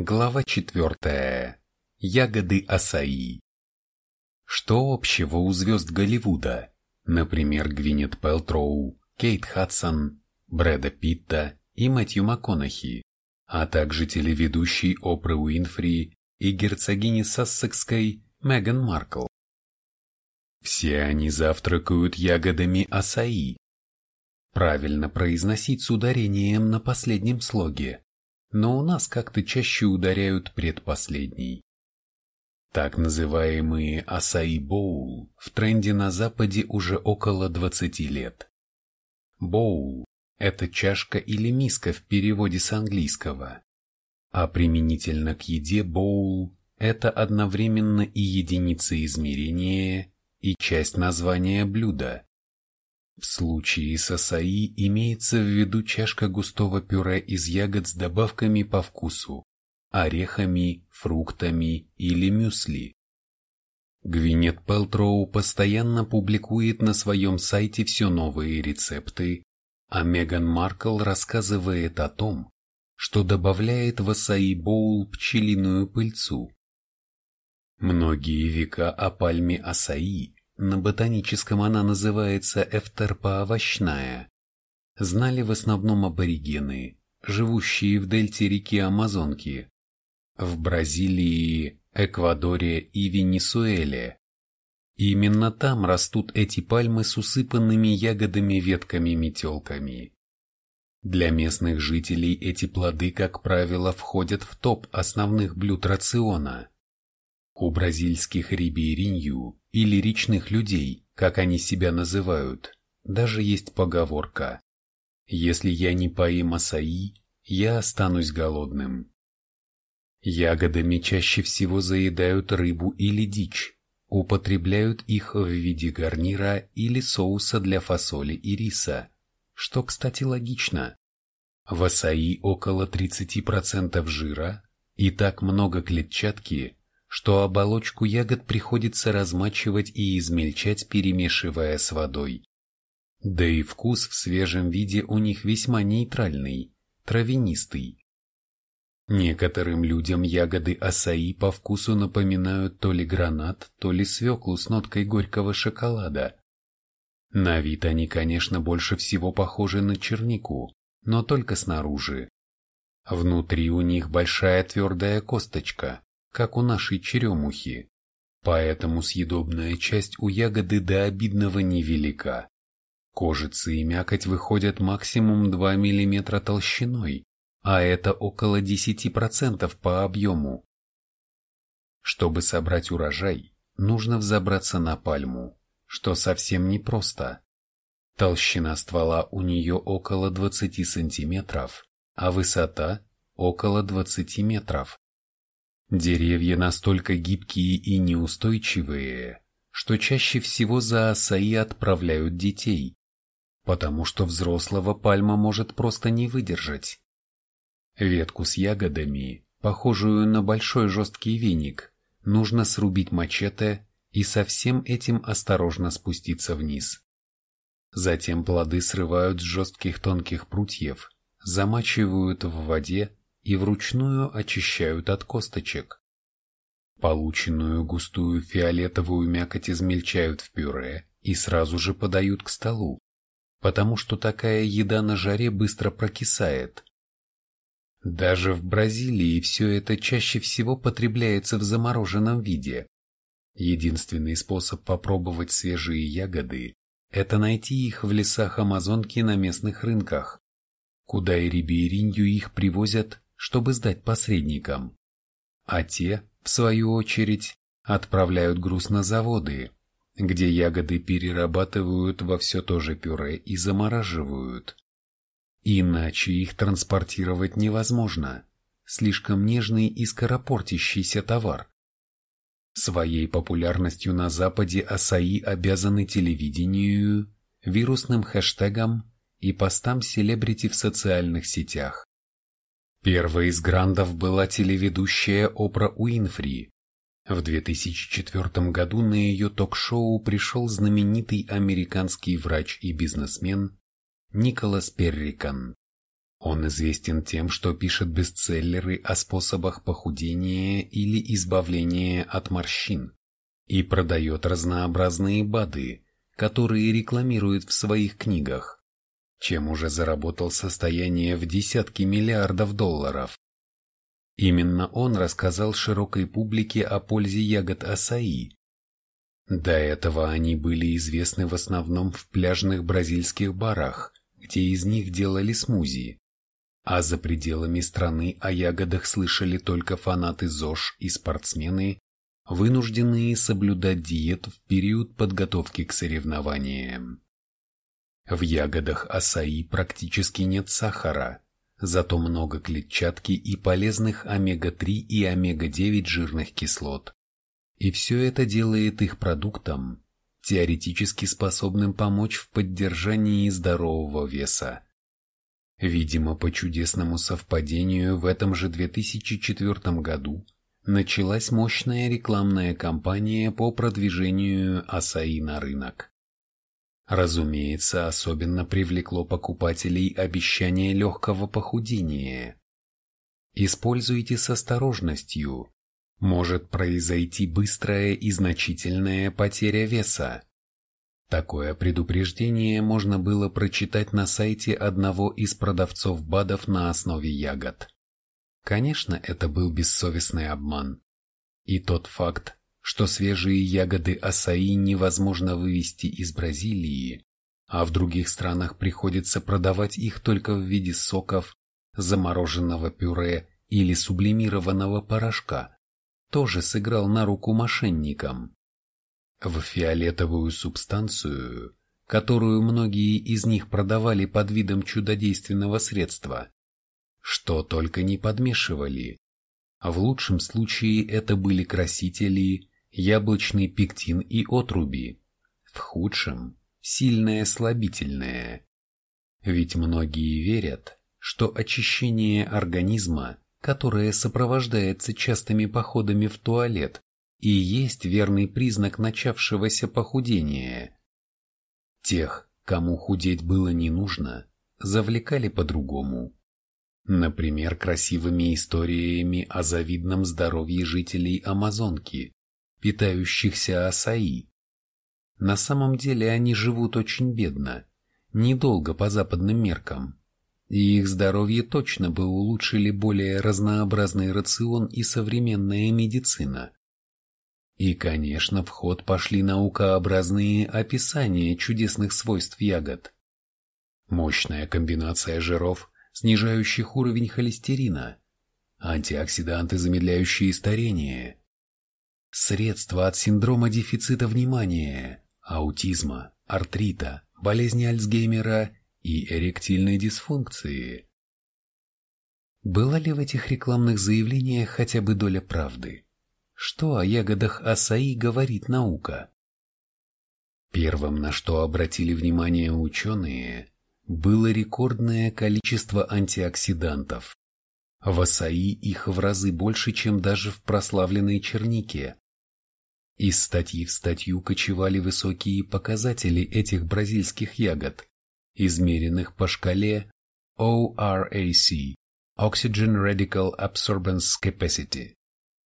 Глава четвертая. Ягоды асаи. Что общего у звезд Голливуда, например, Гвинет Пелтроу, Кейт Хадсон, Брэда Питта и Мэтью МакКонахи, а также телеведущий Опры Уинфри и герцогини Сассекской Меган Маркл? Все они завтракают ягодами асаи. Правильно произносить с ударением на последнем слоге, но у нас как-то чаще ударяют предпоследний. Так называемые асаи боул в тренде на Западе уже около 20 лет. Боул – это чашка или миска в переводе с английского, а применительно к еде боул – это одновременно и единица измерения, и часть названия блюда. В случае с асаи имеется в виду чашка густого пюре из ягод с добавками по вкусу, орехами, фруктами или мюсли. Гвинет Пелтроу постоянно публикует на своем сайте все новые рецепты, а Меган Маркл рассказывает о том, что добавляет в асаи боул пчелиную пыльцу. Многие века о пальме асаи, на ботаническом она называется эфтерпа овощная, знали в основном аборигены, живущие в дельте реки Амазонки, в Бразилии, Эквадоре и Венесуэле. Именно там растут эти пальмы с усыпанными ягодами ветками-метелками. Для местных жителей эти плоды, как правило, входят в топ основных блюд рациона. У бразильских рибейринью или речных людей, как они себя называют, даже есть поговорка «Если я не поем асаи, я останусь голодным». Ягодами чаще всего заедают рыбу или дичь, употребляют их в виде гарнира или соуса для фасоли и риса, что, кстати, логично. В асаи около 30% жира и так много клетчатки, что оболочку ягод приходится размачивать и измельчать, перемешивая с водой. Да и вкус в свежем виде у них весьма нейтральный, травянистый. Некоторым людям ягоды асаи по вкусу напоминают то ли гранат, то ли свеклу с ноткой горького шоколада. На вид они, конечно, больше всего похожи на чернику, но только снаружи. Внутри у них большая твердая косточка, как у нашей черемухи, поэтому съедобная часть у ягоды до обидного невелика. Кожица и мякоть выходят максимум 2 мм толщиной, а это около 10% по объему. Чтобы собрать урожай, нужно взобраться на пальму, что совсем непросто. Толщина ствола у нее около 20 сантиметров, а высота около 20 метров. Деревья настолько гибкие и неустойчивые, что чаще всего за асаи отправляют детей, потому что взрослого пальма может просто не выдержать. Ветку с ягодами, похожую на большой жесткий веник, нужно срубить мачете и со всем этим осторожно спуститься вниз. Затем плоды срывают с жестких тонких прутьев, замачивают в воде и вручную очищают от косточек. Полученную густую фиолетовую мякоть измельчают в пюре и сразу же подают к столу, потому что такая еда на жаре быстро прокисает. Даже в Бразилии все это чаще всего потребляется в замороженном виде. Единственный способ попробовать свежие ягоды – это найти их в лесах Амазонки на местных рынках, куда и рибейринью их привозят чтобы сдать посредникам. А те, в свою очередь, отправляют груз на заводы, где ягоды перерабатывают во все то же пюре и замораживают. Иначе их транспортировать невозможно. Слишком нежный и скоропортящийся товар. Своей популярностью на Западе асаи обязаны телевидению, вирусным хэштегам и постам селебрити в социальных сетях. Первой из грандов была телеведущая Опра Уинфри. В 2004 году на ее ток-шоу пришел знаменитый американский врач и бизнесмен Николас Перрикан. Он известен тем, что пишет бестселлеры о способах похудения или избавления от морщин и продает разнообразные БАДы, которые рекламирует в своих книгах, чем уже заработал состояние в десятки миллиардов долларов. Именно он рассказал широкой публике о пользе ягод асаи. До этого они были известны в основном в пляжных бразильских барах, где из них делали смузи. А за пределами страны о ягодах слышали только фанаты ЗОЖ и спортсмены, вынужденные соблюдать диету в период подготовки к соревнованиям. В ягодах асаи практически нет сахара, зато много клетчатки и полезных омега-3 и омега-9 жирных кислот. И все это делает их продуктом, теоретически способным помочь в поддержании здорового веса. Видимо, по чудесному совпадению в этом же 2004 году началась мощная рекламная кампания по продвижению асаи на рынок. Разумеется, особенно привлекло покупателей обещание легкого похудения. Используйте с осторожностью. Может произойти быстрая и значительная потеря веса. Такое предупреждение можно было прочитать на сайте одного из продавцов БАДов на основе ягод. Конечно, это был бессовестный обман. И тот факт, что свежие ягоды асаи невозможно вывести из Бразилии, а в других странах приходится продавать их только в виде соков, замороженного пюре или сублимированного порошка, тоже сыграл на руку мошенникам. В фиолетовую субстанцию, которую многие из них продавали под видом чудодейственного средства, что только не подмешивали. В лучшем случае это были красители, яблочный пектин и отруби. В худшем – сильное слабительное. Ведь многие верят, что очищение организма, которое сопровождается частыми походами в туалет, и есть верный признак начавшегося похудения. Тех, кому худеть было не нужно, завлекали по-другому. Например, красивыми историями о завидном здоровье жителей Амазонки, питающихся асаи. На самом деле они живут очень бедно, недолго по западным меркам, и их здоровье точно бы улучшили более разнообразный рацион и современная медицина. И, конечно, в ход пошли наукообразные описания чудесных свойств ягод. Мощная комбинация жиров, снижающих уровень холестерина, антиоксиданты, замедляющие старение, Средства от синдрома дефицита внимания, аутизма, артрита, болезни Альцгеймера и эректильной дисфункции. Была ли в этих рекламных заявлениях хотя бы доля правды? Что о ягодах асаи говорит наука? Первым, на что обратили внимание ученые, было рекордное количество антиоксидантов, в асаи их в разы больше, чем даже в прославленной чернике. Из статьи в статью кочевали высокие показатели этих бразильских ягод, измеренных по шкале ORAC – Oxygen Radical Absorbance Capacity.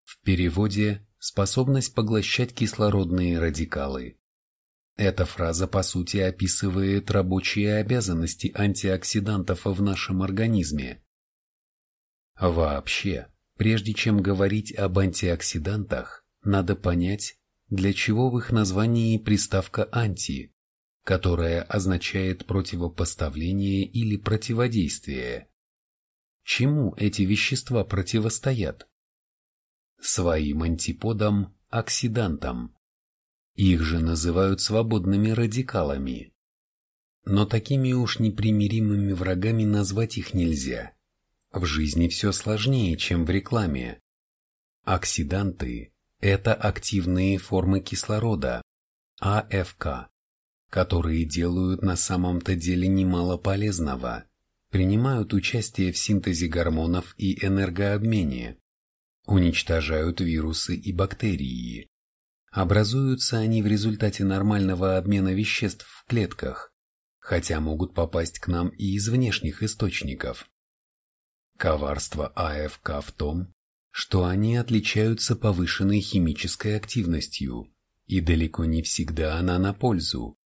В переводе «способность поглощать кислородные радикалы». Эта фраза по сути описывает рабочие обязанности антиоксидантов в нашем организме. Вообще, прежде чем говорить об антиоксидантах, надо понять, для чего в их названии приставка «анти», которая означает противопоставление или противодействие. Чему эти вещества противостоят? Своим антиподам – оксидантам. Их же называют свободными радикалами. Но такими уж непримиримыми врагами назвать их нельзя. В жизни все сложнее, чем в рекламе. Оксиданты – это активные формы кислорода, АФК, которые делают на самом-то деле немало полезного, принимают участие в синтезе гормонов и энергообмене, уничтожают вирусы и бактерии. Образуются они в результате нормального обмена веществ в клетках, хотя могут попасть к нам и из внешних источников Коварство АФК в том, что они отличаются повышенной химической активностью, и далеко не всегда она на пользу.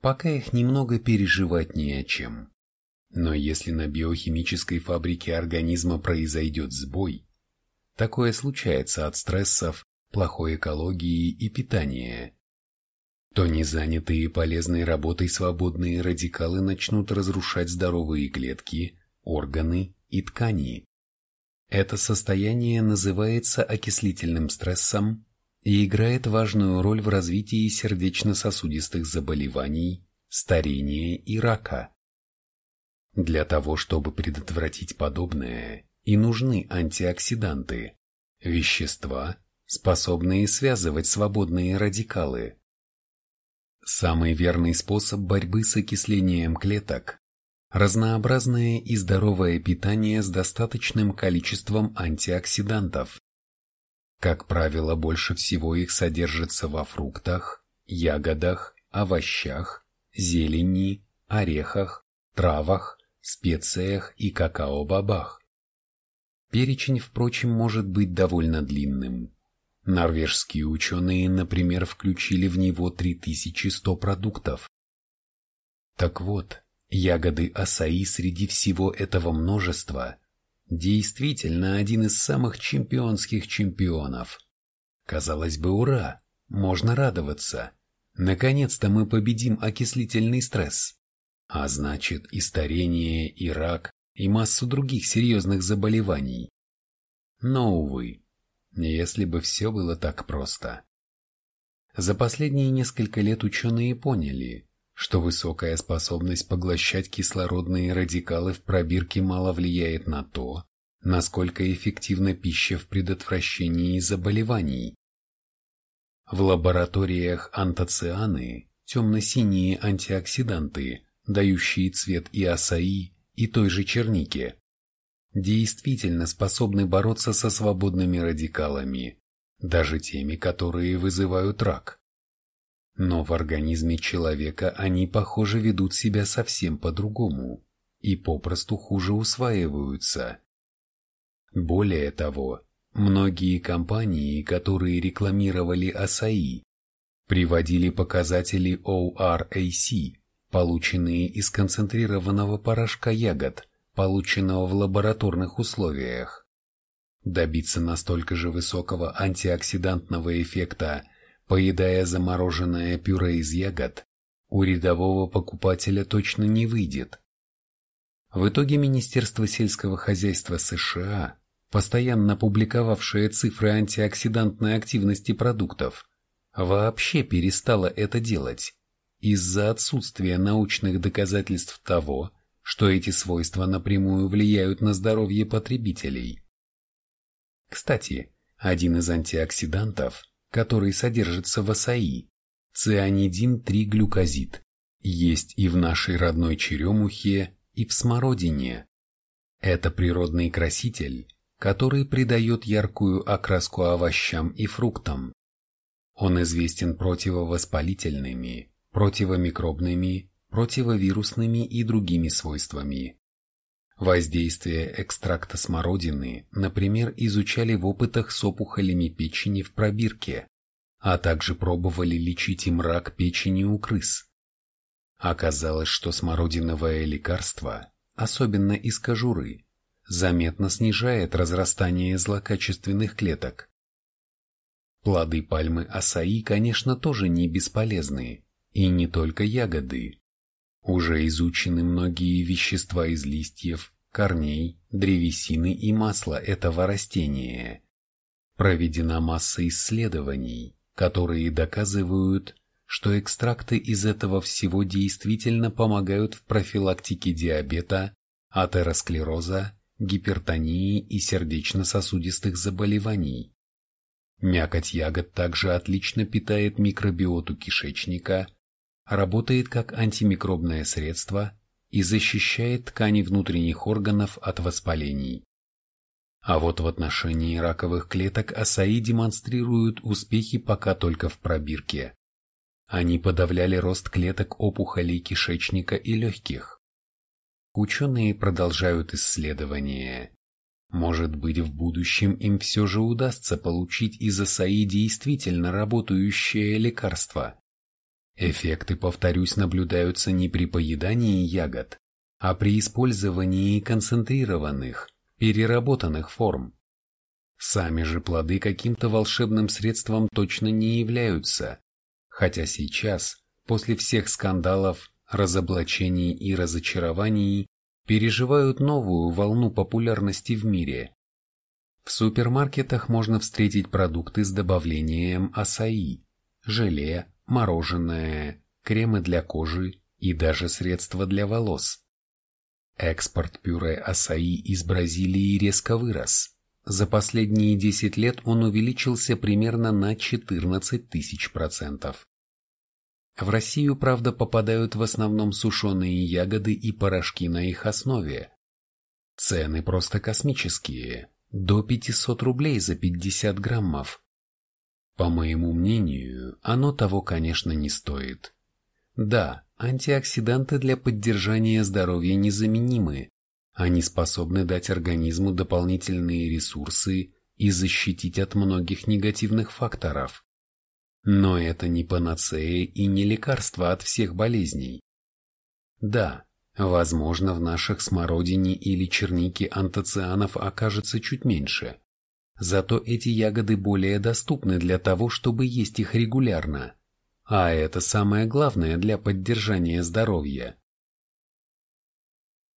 Пока их немного переживать не о чем. Но если на биохимической фабрике организма произойдет сбой, такое случается от стрессов, плохой экологии и питания, то незанятые полезной работой свободные радикалы начнут разрушать здоровые клетки, органы и ткани. Это состояние называется окислительным стрессом и играет важную роль в развитии сердечно-сосудистых заболеваний, старения и рака. Для того, чтобы предотвратить подобное, и нужны антиоксиданты, вещества, способные связывать свободные радикалы. Самый верный способ борьбы с окислением клеток – разнообразное и здоровое питание с достаточным количеством антиоксидантов. Как правило, больше всего их содержится во фруктах, ягодах, овощах, зелени, орехах, травах, специях и какао-бобах. Перечень, впрочем, может быть довольно длинным. Норвежские ученые, например, включили в него 3100 продуктов. Так вот, ягоды асаи среди всего этого множества действительно один из самых чемпионских чемпионов. Казалось бы, ура, можно радоваться. Наконец-то мы победим окислительный стресс. А значит и старение, и рак, и массу других серьезных заболеваний. Но, увы, если бы все было так просто. За последние несколько лет ученые поняли, что высокая способность поглощать кислородные радикалы в пробирке мало влияет на то, насколько эффективна пища в предотвращении заболеваний. В лабораториях антоцианы, темно-синие антиоксиданты, дающие цвет и асаи, и той же чернике, действительно способны бороться со свободными радикалами, даже теми, которые вызывают рак. Но в организме человека они, похоже, ведут себя совсем по-другому и попросту хуже усваиваются. Более того, многие компании, которые рекламировали АСАИ, приводили показатели ORAC, полученные из концентрированного порошка ягод – полученного в лабораторных условиях. Добиться настолько же высокого антиоксидантного эффекта, поедая замороженное пюре из ягод, у рядового покупателя точно не выйдет. В итоге Министерство сельского хозяйства США, постоянно публиковавшее цифры антиоксидантной активности продуктов, вообще перестало это делать из-за отсутствия научных доказательств того, что эти свойства напрямую влияют на здоровье потребителей. Кстати, один из антиоксидантов, который содержится в асаи, цианидин-3-глюкозид, есть и в нашей родной черемухе, и в смородине. Это природный краситель, который придает яркую окраску овощам и фруктам. Он известен противовоспалительными, противомикробными противовирусными и другими свойствами. Воздействие экстракта смородины, например, изучали в опытах с опухолями печени в пробирке, а также пробовали лечить им рак печени у крыс. Оказалось, что смородиновое лекарство, особенно из кожуры, заметно снижает разрастание злокачественных клеток. Плоды пальмы асаи, конечно, тоже не бесполезны, и не только ягоды. Уже изучены многие вещества из листьев, корней, древесины и масла этого растения. Проведена масса исследований, которые доказывают, что экстракты из этого всего действительно помогают в профилактике диабета, атеросклероза, гипертонии и сердечно-сосудистых заболеваний. Мякоть ягод также отлично питает микробиоту кишечника, работает как антимикробное средство и защищает ткани внутренних органов от воспалений. А вот в отношении раковых клеток асаи демонстрируют успехи пока только в пробирке. Они подавляли рост клеток опухолей кишечника и легких. Ученые продолжают исследования. Может быть, в будущем им все же удастся получить из асаи действительно работающее лекарство. Эффекты, повторюсь, наблюдаются не при поедании ягод, а при использовании концентрированных, переработанных форм. Сами же плоды каким-то волшебным средством точно не являются, хотя сейчас, после всех скандалов, разоблачений и разочарований, переживают новую волну популярности в мире. В супермаркетах можно встретить продукты с добавлением асаи, желе, мороженое, кремы для кожи и даже средства для волос. Экспорт пюре асаи из Бразилии резко вырос. За последние 10 лет он увеличился примерно на 14 тысяч процентов. В Россию, правда, попадают в основном сушеные ягоды и порошки на их основе. Цены просто космические, до 500 рублей за 50 граммов. По моему мнению, оно того, конечно, не стоит. Да, антиоксиданты для поддержания здоровья незаменимы. Они способны дать организму дополнительные ресурсы и защитить от многих негативных факторов. Но это не панацея и не лекарство от всех болезней. Да, возможно, в наших смородине или чернике антоцианов окажется чуть меньше. Зато эти ягоды более доступны для того, чтобы есть их регулярно. А это самое главное для поддержания здоровья.